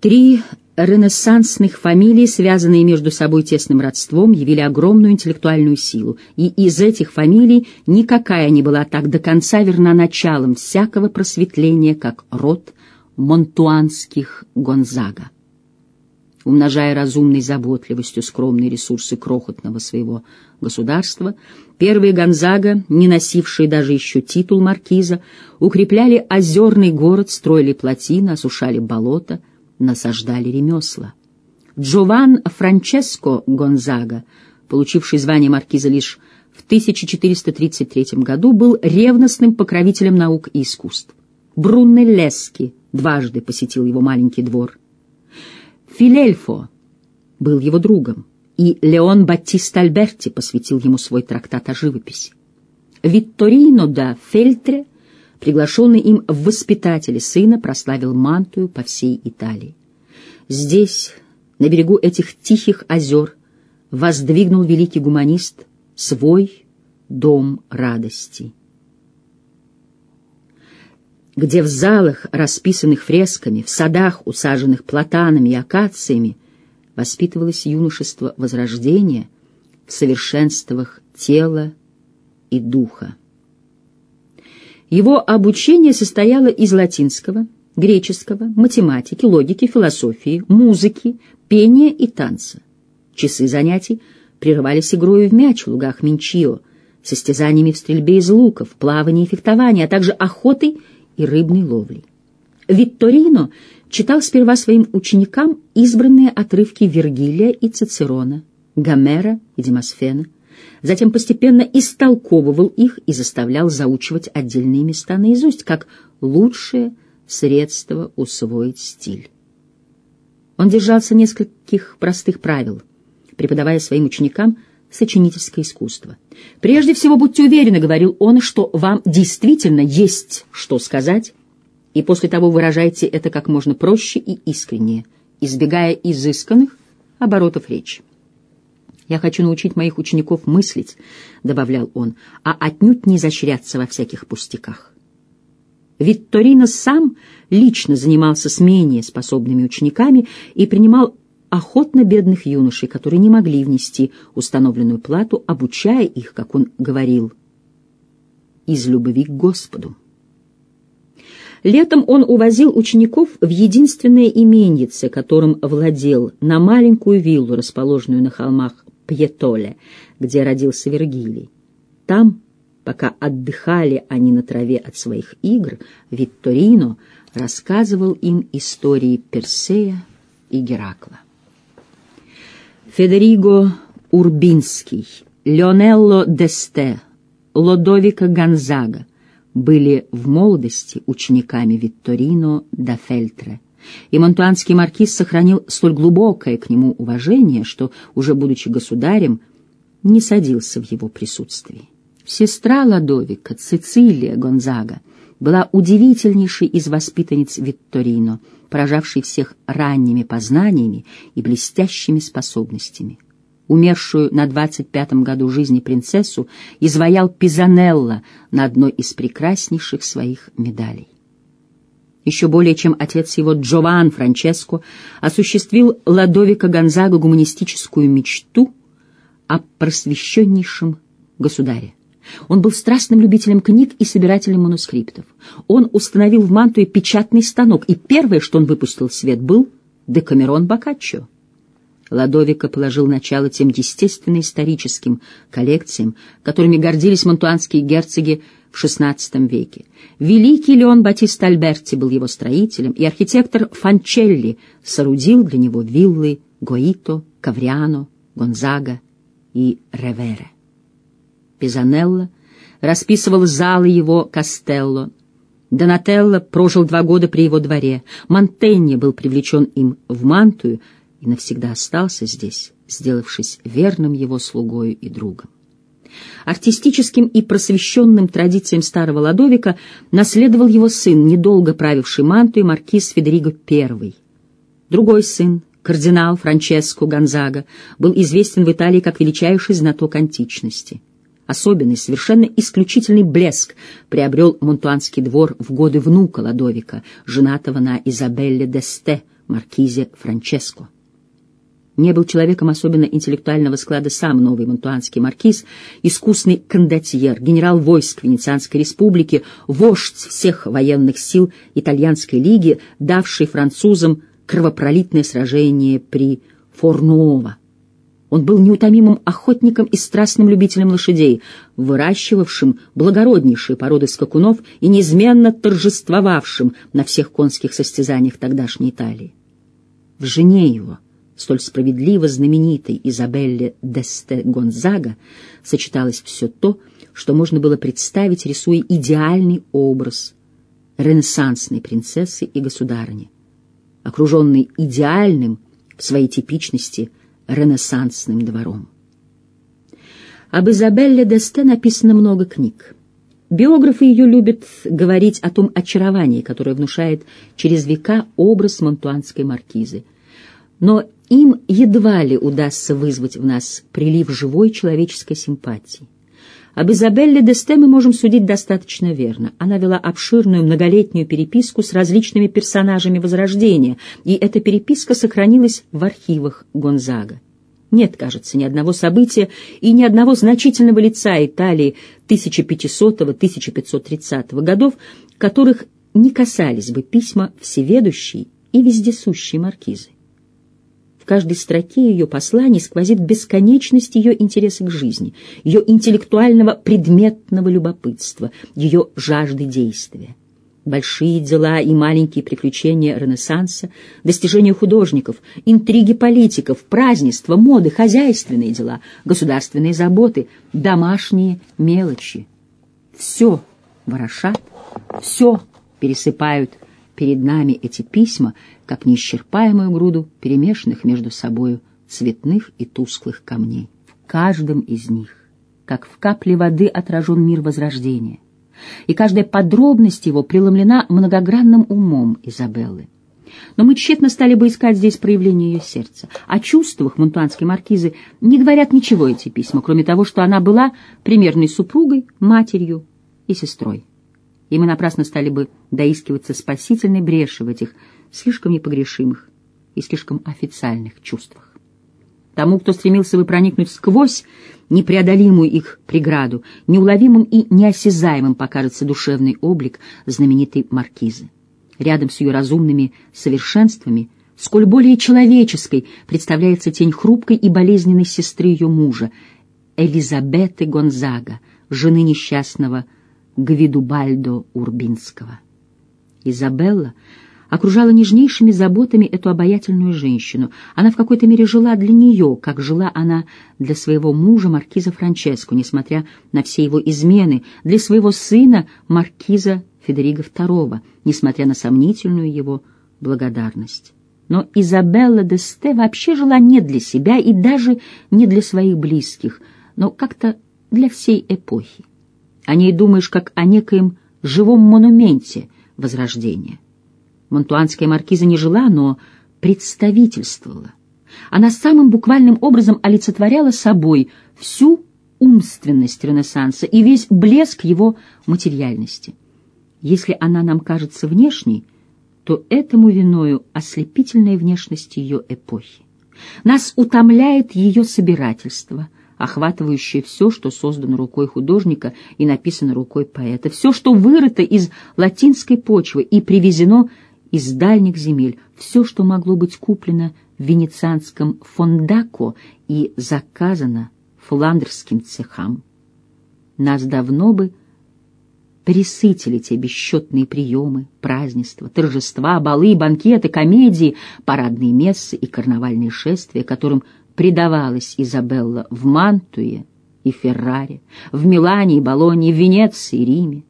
Три ренессансных фамилий, связанные между собой тесным родством, явили огромную интеллектуальную силу, и из этих фамилий никакая не была так до конца верна началом всякого просветления, как род монтуанских Гонзага. Умножая разумной заботливостью скромные ресурсы крохотного своего государства, первые Гонзага, не носившие даже еще титул маркиза, укрепляли озерный город, строили плотины, осушали болота — насаждали ремесла. Джован Франческо Гонзага, получивший звание маркиза лишь в 1433 году, был ревностным покровителем наук и искусств. Брунеллески дважды посетил его маленький двор. Филельфо был его другом, и Леон Баттиста Альберти посвятил ему свой трактат о живописи. Витторино да Фельтре — приглашенный им в воспитатели сына, прославил Мантую по всей Италии. Здесь, на берегу этих тихих озер, воздвигнул великий гуманист свой дом радости, где в залах, расписанных фресками, в садах, усаженных платанами и акациями, воспитывалось юношество возрождения в совершенствах тела и духа. Его обучение состояло из латинского, греческого, математики, логики, философии, музыки, пения и танца. Часы занятий прерывались игрой в мяч в лугах Минчио, состязаниями в стрельбе из луков, плавании и фехтовании, а также охотой и рыбной ловлей. Витторино читал сперва своим ученикам избранные отрывки Вергилия и Цицерона, Гомера и Демосфена, затем постепенно истолковывал их и заставлял заучивать отдельные места наизусть, как лучшее средство усвоить стиль. Он держался нескольких простых правил, преподавая своим ученикам сочинительское искусство. «Прежде всего, будьте уверены, — говорил он, — что вам действительно есть что сказать, и после того выражайте это как можно проще и искреннее, избегая изысканных оборотов речи. «Я хочу научить моих учеников мыслить», — добавлял он, «а отнюдь не изощряться во всяких пустяках». Витторино сам лично занимался с менее способными учениками и принимал охотно бедных юношей, которые не могли внести установленную плату, обучая их, как он говорил, из любви к Господу. Летом он увозил учеников в единственное именьице, которым владел, на маленькую виллу, расположенную на холмах Пьетоле, где родился Вергилий. Там, пока отдыхали они на траве от своих игр, Витторино рассказывал им истории Персея и Геракла. Федериго Урбинский, Леонелло Десте, Лодовико Гонзага были в молодости учениками Витторино да Фельтре, и монтуанский маркиз сохранил столь глубокое к нему уважение, что, уже будучи государем, не садился в его присутствии. Сестра Ладовика, Цицилия Гонзага, была удивительнейшей из воспитанниц Витторино, поражавшей всех ранними познаниями и блестящими способностями. Умершую на двадцать пятом году жизни принцессу изваял Пизанелло на одной из прекраснейших своих медалей еще более чем отец его Джован Франческо, осуществил Ладовика Гонзага гуманистическую мечту о просвещеннейшем государе. Он был страстным любителем книг и собирателем манускриптов. Он установил в Мантуе печатный станок, и первое, что он выпустил в свет, был «Декамерон Боккаччо». Ладовика положил начало тем естественно-историческим коллекциям, которыми гордились монтуанские герцоги в XVI веке. Великий Леон Батиста Альберти был его строителем, и архитектор Фанчелли соорудил для него виллы Гоито, Кавриано, Гонзага и Ревере. Пизанелло расписывал залы его Кастелло. Донателло прожил два года при его дворе. Монтенье был привлечен им в Мантую и навсегда остался здесь, сделавшись верным его слугою и другом. Артистическим и просвещенным традициям старого Ладовика наследовал его сын, недолго правивший Манту и маркиз Федериго I. Другой сын, кардинал Франческо Гонзага, был известен в Италии как величайший знаток античности. Особенный, совершенно исключительный блеск приобрел Монтуанский двор в годы внука Ладовика, женатого на Изабелле Десте, маркизе Франческо. Не был человеком особенно интеллектуального склада сам новый монтуанский маркиз, искусный кондотьер, генерал войск Венецианской республики, вождь всех военных сил итальянской лиги, давший французам кровопролитное сражение при Форнуово. Он был неутомимым охотником и страстным любителем лошадей, выращивавшим благороднейшие породы скакунов и неизменно торжествовавшим на всех конских состязаниях тогдашней Италии. В жене его, столь справедливо знаменитой Изабелле Десте Гонзага, сочеталось все то, что можно было представить, рисуя идеальный образ ренессансной принцессы и государыни, окруженной идеальным в своей типичности – ренессансным двором. Об Изабелле Десте написано много книг. Биографы ее любят говорить о том очаровании, которое внушает через века образ монтуанской маркизы. Но им едва ли удастся вызвать в нас прилив живой человеческой симпатии. Об Изабелле Десте мы можем судить достаточно верно. Она вела обширную многолетнюю переписку с различными персонажами Возрождения, и эта переписка сохранилась в архивах Гонзага. Нет, кажется, ни одного события и ни одного значительного лица Италии 1500-1530 годов, которых не касались бы письма всеведущей и вездесущей маркизы каждой строке ее посланий сквозит бесконечность ее интереса к жизни, ее интеллектуального предметного любопытства, ее жажды действия. Большие дела и маленькие приключения Ренессанса, достижения художников, интриги политиков, празднества, моды, хозяйственные дела, государственные заботы, домашние мелочи. Все ворошат, все пересыпают перед нами эти письма, как неисчерпаемую груду перемешанных между собою цветных и тусклых камней. В каждом из них, как в капле воды, отражен мир Возрождения, и каждая подробность его преломлена многогранным умом Изабеллы. Но мы тщетно стали бы искать здесь проявление ее сердца. О чувствах монтуанской маркизы не говорят ничего эти письма, кроме того, что она была примерной супругой, матерью и сестрой и мы напрасно стали бы доискиваться спасительной бреши в этих слишком непогрешимых и слишком официальных чувствах. Тому, кто стремился бы проникнуть сквозь непреодолимую их преграду, неуловимым и неосязаемым покажется душевный облик знаменитой маркизы. Рядом с ее разумными совершенствами, сколь более человеческой, представляется тень хрупкой и болезненной сестры ее мужа, Элизабеты Гонзага, жены несчастного Гвидубальдо Урбинского. Изабелла окружала нежнейшими заботами эту обаятельную женщину. Она в какой-то мере жила для нее, как жила она для своего мужа, маркиза Франческо, несмотря на все его измены, для своего сына, маркиза Федериго II, несмотря на сомнительную его благодарность. Но Изабелла де Сте вообще жила не для себя и даже не для своих близких, но как-то для всей эпохи. О ней думаешь, как о некоем живом монументе Возрождения. Монтуанская маркиза не жила, но представительствовала. Она самым буквальным образом олицетворяла собой всю умственность Ренессанса и весь блеск его материальности. Если она нам кажется внешней, то этому виною ослепительная внешность ее эпохи. Нас утомляет ее собирательство, охватывающее все, что создано рукой художника и написано рукой поэта, все, что вырыто из латинской почвы и привезено из дальних земель, все, что могло быть куплено в венецианском фондако и заказано фландерским цехам. Нас давно бы присытили те бесчетные приемы, празднества, торжества, балы, банкеты, комедии, парадные мессы и карнавальные шествия, которым предавалась Изабелла в Мантуе и Ферраре, в Милане и Болонье, в Венеции и Риме.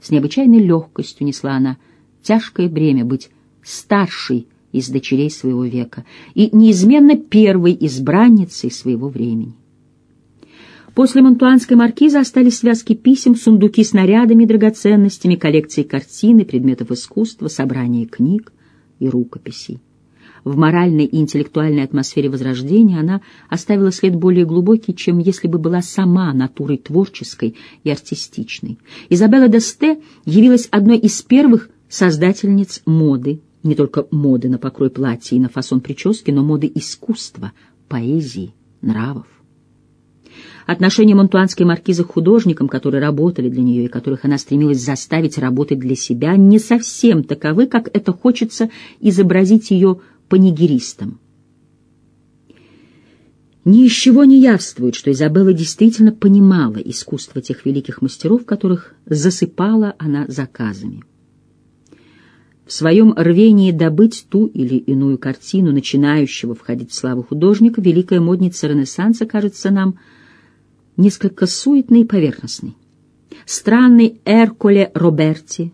С необычайной легкостью несла она тяжкое бремя быть старшей из дочерей своего века и неизменно первой избранницей своего времени. После монтуанской маркизы остались связки писем, сундуки с нарядами, драгоценностями, коллекции картин и предметов искусства, собрания книг и рукописей. В моральной и интеллектуальной атмосфере Возрождения она оставила след более глубокий, чем если бы была сама натурой творческой и артистичной. Изабелла Десте явилась одной из первых создательниц моды, не только моды на покрой платья и на фасон прически, но моды искусства, поэзии, нравов. Отношения монтуанской маркизы к художникам, которые работали для нее и которых она стремилась заставить работать для себя, не совсем таковы, как это хочется изобразить ее панигеристом. Ни из чего не явствует, что Изабелла действительно понимала искусство тех великих мастеров, которых засыпала она заказами. В своем рвении добыть ту или иную картину начинающего входить в славу художника, великая модница Ренессанса кажется нам – несколько суетный и поверхностный. Странный Эрколе Роберти,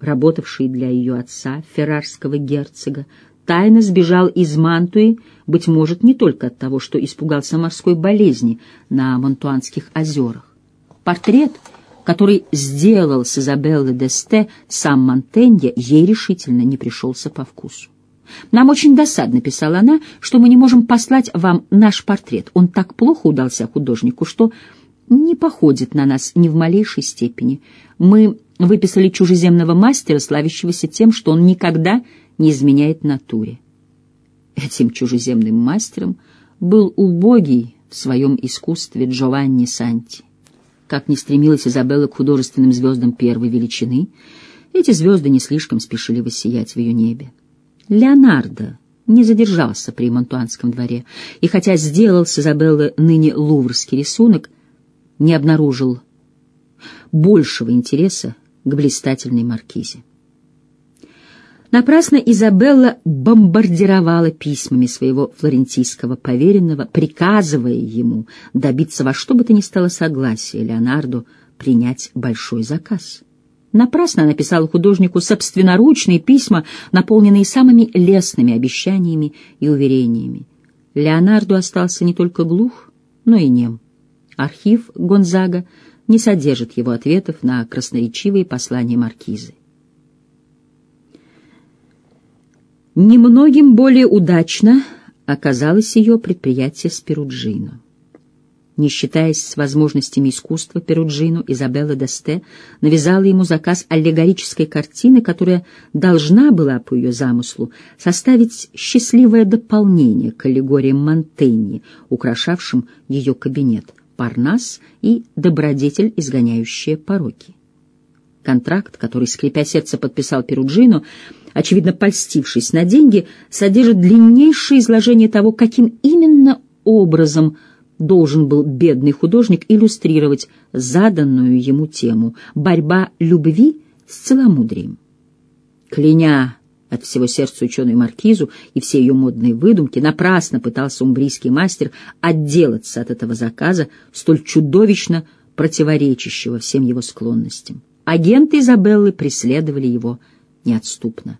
работавший для ее отца, феррарского герцога, тайно сбежал из Мантуи, быть может, не только от того, что испугался морской болезни на Монтуанских озерах. Портрет, который сделал с Изабеллы Десте сам Монтенье, ей решительно не пришелся по вкусу. «Нам очень досадно», — писала она, — «что мы не можем послать вам наш портрет. Он так плохо удался художнику, что не походит на нас ни в малейшей степени. Мы выписали чужеземного мастера, славящегося тем, что он никогда не изменяет натуре». Этим чужеземным мастером был убогий в своем искусстве Джованни Санти. Как ни стремилась Изабелла к художественным звездам первой величины, эти звезды не слишком спешили воссиять в ее небе. Леонардо не задержался при Монтуанском дворе, и хотя сделал с Изабеллы ныне луврский рисунок, не обнаружил большего интереса к блистательной маркизе. Напрасно Изабелла бомбардировала письмами своего флорентийского поверенного, приказывая ему добиться во что бы то ни стало согласия Леонарду принять большой заказ. Напрасно написала художнику собственноручные письма, наполненные самыми лестными обещаниями и уверениями. Леонарду остался не только глух, но и нем. Архив Гонзага не содержит его ответов на красноречивые послания маркизы. Немногим более удачно оказалось ее предприятие с Перуджино. Не считаясь с возможностями искусства, Перуджину Изабелла Десте навязала ему заказ аллегорической картины, которая должна была, по ее замыслу, составить счастливое дополнение к аллегориям Монтеньи, украшавшим ее кабинет, Парнас и добродетель, изгоняющая пороки. Контракт, который, скрипя сердце, подписал Перуджину, очевидно, польстившись на деньги, содержит длиннейшее изложение того, каким именно образом – должен был бедный художник иллюстрировать заданную ему тему «Борьба любви с целомудрием». Кляня от всего сердца ученую маркизу и все ее модные выдумки, напрасно пытался умбрийский мастер отделаться от этого заказа, столь чудовищно противоречащего всем его склонностям. Агенты Изабеллы преследовали его неотступно.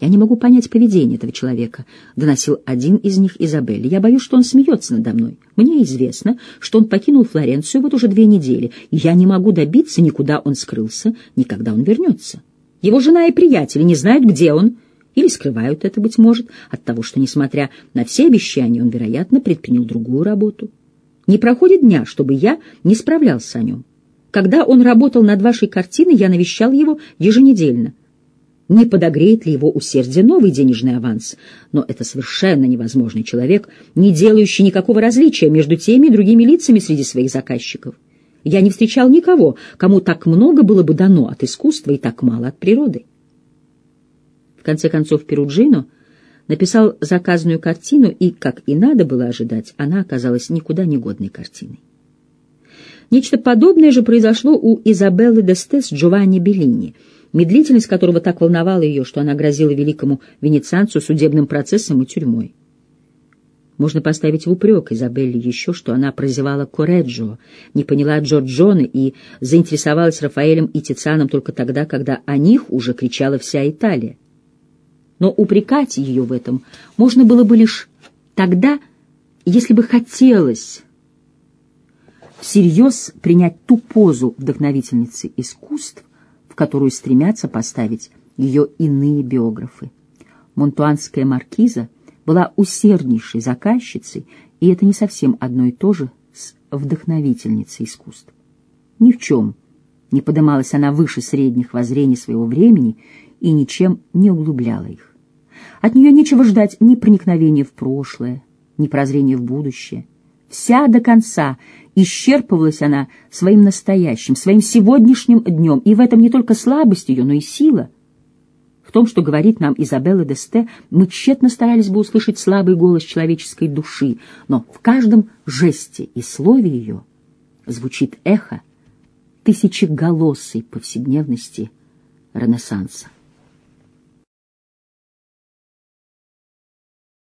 «Я не могу понять поведение этого человека», — доносил один из них Изабелле. «Я боюсь, что он смеется надо мной. Мне известно, что он покинул Флоренцию вот уже две недели, и я не могу добиться, никуда он скрылся, никогда он вернется. Его жена и приятели не знают, где он, или скрывают это, быть может, от того, что, несмотря на все обещания, он, вероятно, предпринял другую работу. Не проходит дня, чтобы я не справлялся о нем. Когда он работал над вашей картиной, я навещал его еженедельно не подогреет ли его усердие новый денежный аванс. Но это совершенно невозможный человек, не делающий никакого различия между теми и другими лицами среди своих заказчиков. Я не встречал никого, кому так много было бы дано от искусства и так мало от природы. Конце концов, Перуджино написал заказанную картину, и, как и надо было ожидать, она оказалась никуда не годной картиной. Нечто подобное же произошло у Изабеллы Десте с Джованни Беллини — медлительность которого так волновала ее, что она грозила великому венецианцу судебным процессом и тюрьмой. Можно поставить в упрек Изабелле еще, что она прозевала Кореджо, не поняла Джорджоне и заинтересовалась Рафаэлем и Тицианом только тогда, когда о них уже кричала вся Италия. Но упрекать ее в этом можно было бы лишь тогда, если бы хотелось всерьез принять ту позу вдохновительницы искусств, которую стремятся поставить ее иные биографы. Монтуанская маркиза была усерднейшей заказчицей, и это не совсем одно и то же с вдохновительницей искусств. Ни в чем не подымалась она выше средних воззрений своего времени и ничем не углубляла их. От нее нечего ждать ни проникновения в прошлое, ни прозрения в будущее. Вся до конца исчерпывалась она своим настоящим, своим сегодняшним днем, и в этом не только слабость ее, но и сила. В том, что говорит нам Изабелла Десте, мы тщетно старались бы услышать слабый голос человеческой души, но в каждом жесте и слове ее звучит эхо тысячеголосой повседневности Ренессанса.